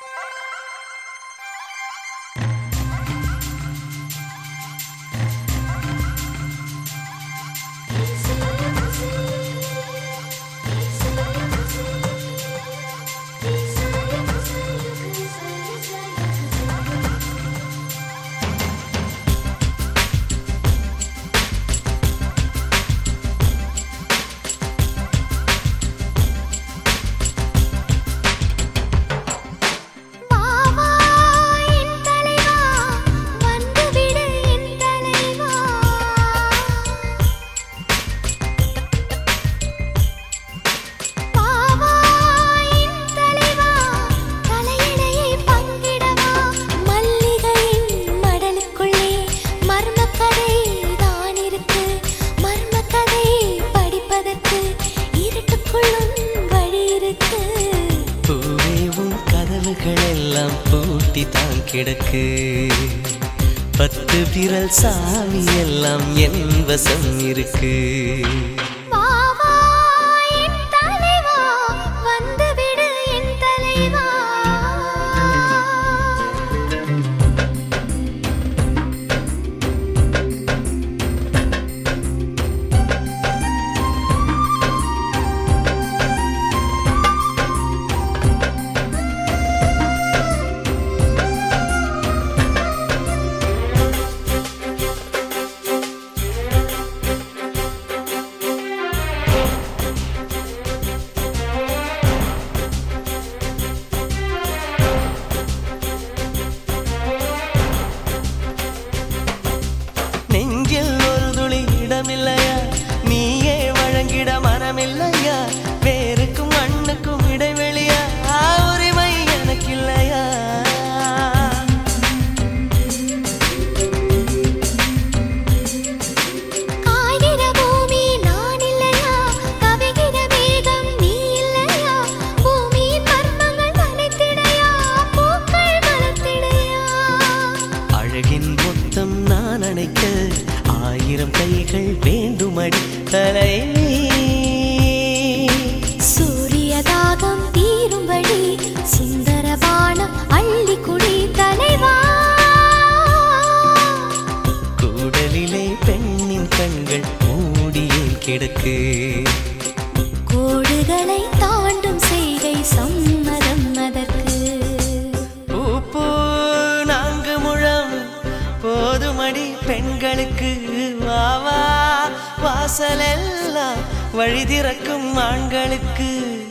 Música எல்லாம் கிடக்கு. பத்து விரல் சாமி எல்லாம் என் வசம் இருக்கு. அழகின் மொத்தம் நான் அணைக்க ஆயிரம் கைகள் வேண்டுமடி தலையில் வாவா வாசலெல்லாம் வழி திறக்கும் ஆண்களுக்கு.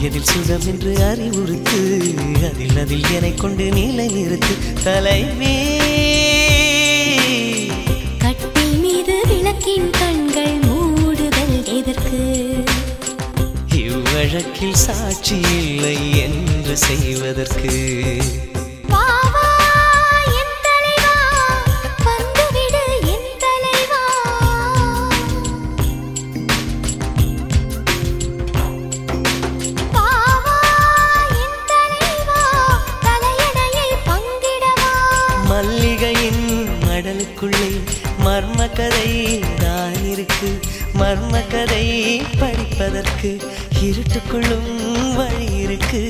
எதில் சுதம் என்று அறிவுறுத்து. அதில் அதில் என்னை கொண்டு நிலை நிறுத்து. தலைவே கட்டில் மீது விளக்கின் கண்கள் மூடுதல் எதற்கு? இவ்வழக்கில் சாட்சி இல்லை என்று செய்வதற்கு. கதை தான் இருக்கு மர்ம கதை படிப்பதற்கு இருட்டுக்குள்ளும் வழி இருக்கு